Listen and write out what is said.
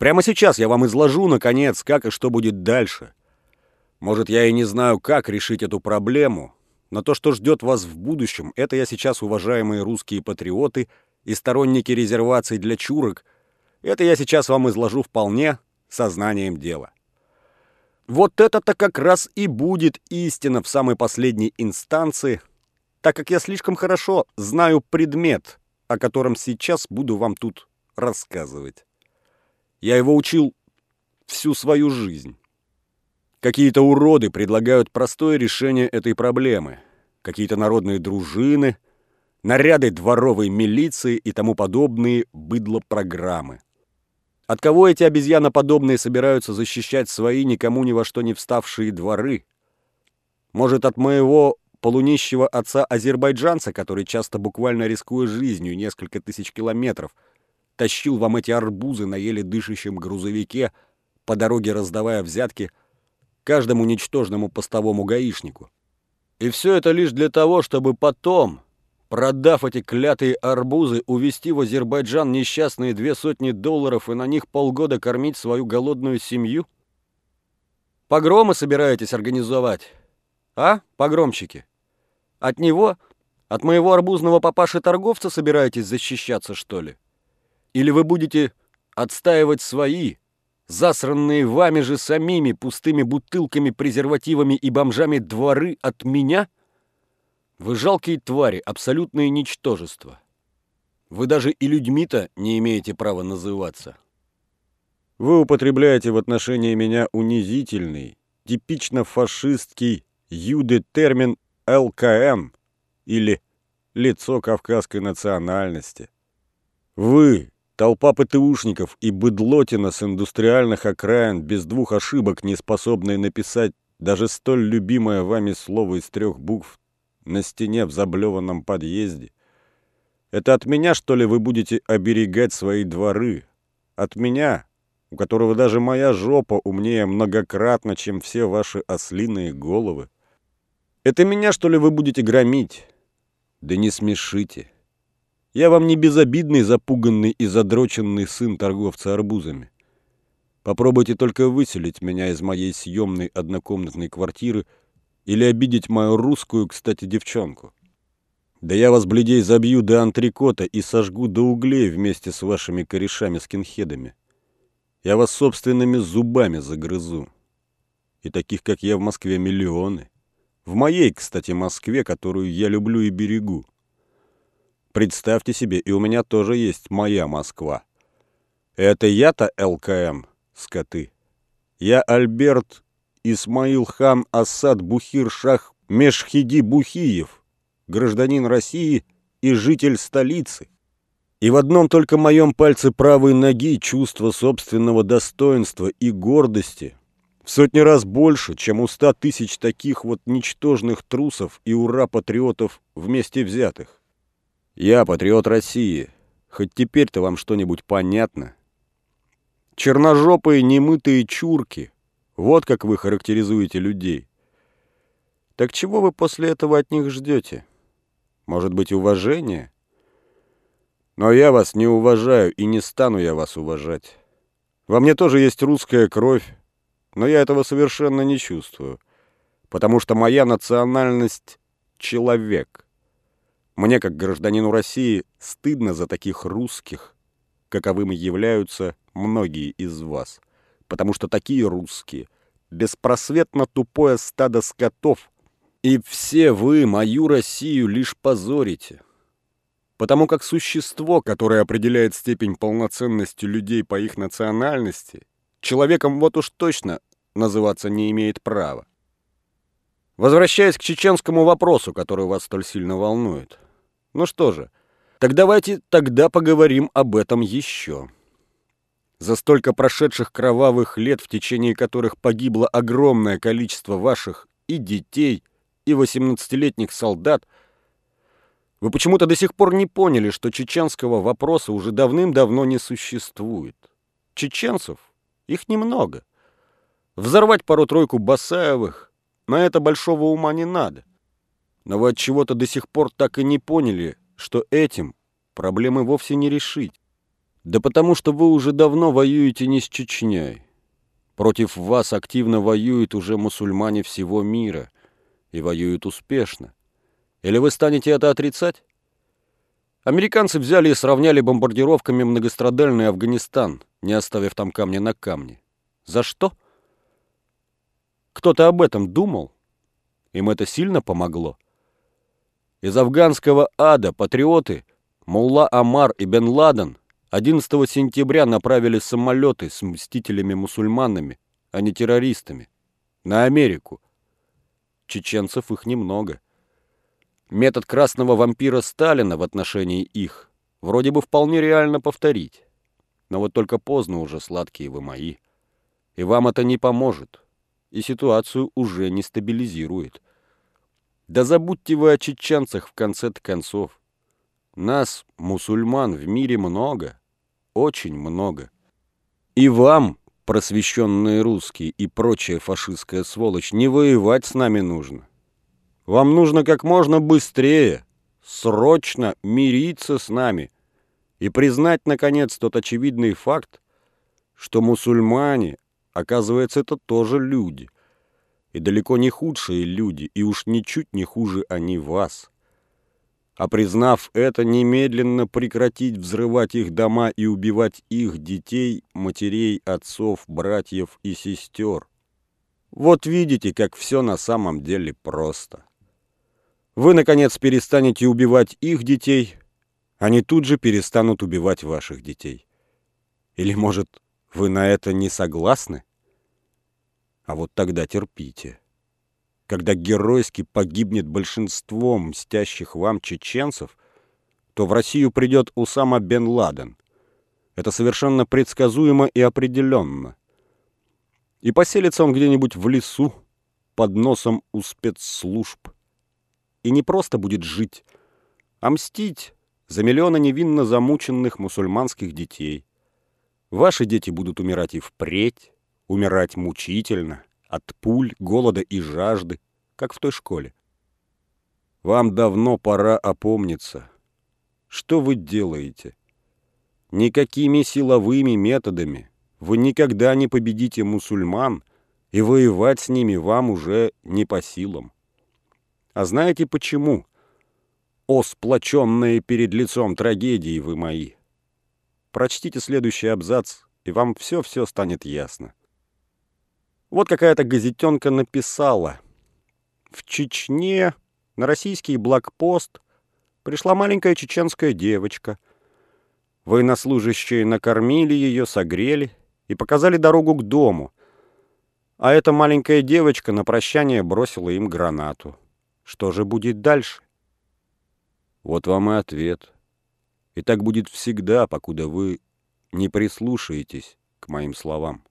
Прямо сейчас я вам изложу, наконец, как и что будет дальше. Может, я и не знаю, как решить эту проблему, но то, что ждет вас в будущем, это я сейчас, уважаемые русские патриоты и сторонники резерваций для чурок, это я сейчас вам изложу вполне сознанием дела. Вот это-то как раз и будет истина в самой последней инстанции, так как я слишком хорошо знаю предмет, о котором сейчас буду вам тут рассказывать. Я его учил всю свою жизнь. Какие-то уроды предлагают простое решение этой проблемы. Какие-то народные дружины, наряды дворовой милиции и тому подобные быдло-программы. От кого эти обезьяноподобные собираются защищать свои никому ни во что не вставшие дворы? Может, от моего полунищего отца-азербайджанца, который часто буквально рискуя жизнью несколько тысяч километров – тащил вам эти арбузы на еле дышащем грузовике, по дороге раздавая взятки каждому ничтожному постовому гаишнику. И все это лишь для того, чтобы потом, продав эти клятые арбузы, увезти в Азербайджан несчастные две сотни долларов и на них полгода кормить свою голодную семью? Погромы собираетесь организовать? А, погромщики? От него, от моего арбузного папаши-торговца собираетесь защищаться, что ли? Или вы будете отстаивать свои, засранные вами же самими пустыми бутылками, презервативами и бомжами дворы от меня? Вы жалкие твари, абсолютные ничтожества. Вы даже и людьми-то не имеете права называться. Вы употребляете в отношении меня унизительный, типично фашистский юды-термин ЛКМ или лицо кавказской национальности. Вы, Толпа ПТУшников и быдлотина с индустриальных окраин, без двух ошибок не способные написать даже столь любимое вами слово из трех букв на стене в заблеванном подъезде. Это от меня, что ли, вы будете оберегать свои дворы? От меня, у которого даже моя жопа умнее многократно, чем все ваши ослиные головы? Это меня, что ли, вы будете громить? Да не смешите. Я вам не безобидный, запуганный и задроченный сын торговца арбузами. Попробуйте только выселить меня из моей съемной однокомнатной квартиры или обидеть мою русскую, кстати, девчонку. Да я вас, бледей, забью до антрикота и сожгу до углей вместе с вашими корешами-скинхедами. Я вас собственными зубами загрызу. И таких, как я, в Москве миллионы. В моей, кстати, Москве, которую я люблю и берегу. Представьте себе, и у меня тоже есть моя Москва. Это я-то ЛКМ, скоты. Я Альберт Исмаил хан Асад Бухир Шах Мешхиди Бухиев, гражданин России и житель столицы. И в одном только моем пальце правой ноги чувство собственного достоинства и гордости в сотни раз больше, чем у ста тысяч таких вот ничтожных трусов и ура-патриотов вместе взятых. Я патриот России. Хоть теперь-то вам что-нибудь понятно? Черножопые немытые чурки. Вот как вы характеризуете людей. Так чего вы после этого от них ждете? Может быть, уважение? Но я вас не уважаю, и не стану я вас уважать. Во мне тоже есть русская кровь, но я этого совершенно не чувствую, потому что моя национальность — человек. Мне, как гражданину России, стыдно за таких русских, каковыми являются многие из вас. Потому что такие русские — беспросветно тупое стадо скотов, и все вы мою Россию лишь позорите. Потому как существо, которое определяет степень полноценности людей по их национальности, человеком вот уж точно называться не имеет права. Возвращаясь к чеченскому вопросу, который вас столь сильно волнует. Ну что же, так давайте тогда поговорим об этом еще. За столько прошедших кровавых лет, в течение которых погибло огромное количество ваших и детей, и 18-летних солдат, вы почему-то до сих пор не поняли, что чеченского вопроса уже давным-давно не существует. Чеченцев? Их немного. Взорвать пару-тройку Басаевых, на это большого ума не надо. Но вы от чего-то до сих пор так и не поняли, что этим проблемы вовсе не решить. Да потому что вы уже давно воюете не с Чечней. Против вас активно воюют уже мусульмане всего мира. И воюют успешно. Или вы станете это отрицать? Американцы взяли и сравняли бомбардировками многострадальный Афганистан, не оставив там камня на камне. За что? Кто-то об этом думал? Им это сильно помогло? Из афганского ада патриоты Мулла Амар и Бен Ладен 11 сентября направили самолеты с мстителями-мусульманами, а не террористами, на Америку. Чеченцев их немного. Метод красного вампира Сталина в отношении их вроде бы вполне реально повторить. Но вот только поздно уже, сладкие вы мои. И вам это не поможет, и ситуацию уже не стабилизирует. Да забудьте вы о чеченцах в конце-то концов. Нас, мусульман, в мире много, очень много. И вам, просвещенные русские и прочая фашистская сволочь, не воевать с нами нужно. Вам нужно как можно быстрее, срочно мириться с нами и признать, наконец, тот очевидный факт, что мусульмане, оказывается, это тоже люди – и далеко не худшие люди, и уж ничуть не хуже они вас. А признав это, немедленно прекратить взрывать их дома и убивать их детей, матерей, отцов, братьев и сестер. Вот видите, как все на самом деле просто. Вы, наконец, перестанете убивать их детей, они тут же перестанут убивать ваших детей. Или, может, вы на это не согласны? А вот тогда терпите. Когда геройски погибнет большинство мстящих вам чеченцев, то в Россию придет Усама бен Ладен. Это совершенно предсказуемо и определенно. И поселится он где-нибудь в лесу, под носом у спецслужб. И не просто будет жить, а мстить за миллионы невинно замученных мусульманских детей. Ваши дети будут умирать и впредь, умирать мучительно, от пуль, голода и жажды, как в той школе. Вам давно пора опомниться. Что вы делаете? Никакими силовыми методами вы никогда не победите мусульман, и воевать с ними вам уже не по силам. А знаете почему? О, сплоченные перед лицом трагедии вы мои! Прочтите следующий абзац, и вам все-все станет ясно. Вот какая-то газетенка написала. В Чечне на российский блокпост пришла маленькая чеченская девочка. Военнослужащие накормили ее, согрели и показали дорогу к дому. А эта маленькая девочка на прощание бросила им гранату. Что же будет дальше? Вот вам и ответ. И так будет всегда, покуда вы не прислушаетесь к моим словам.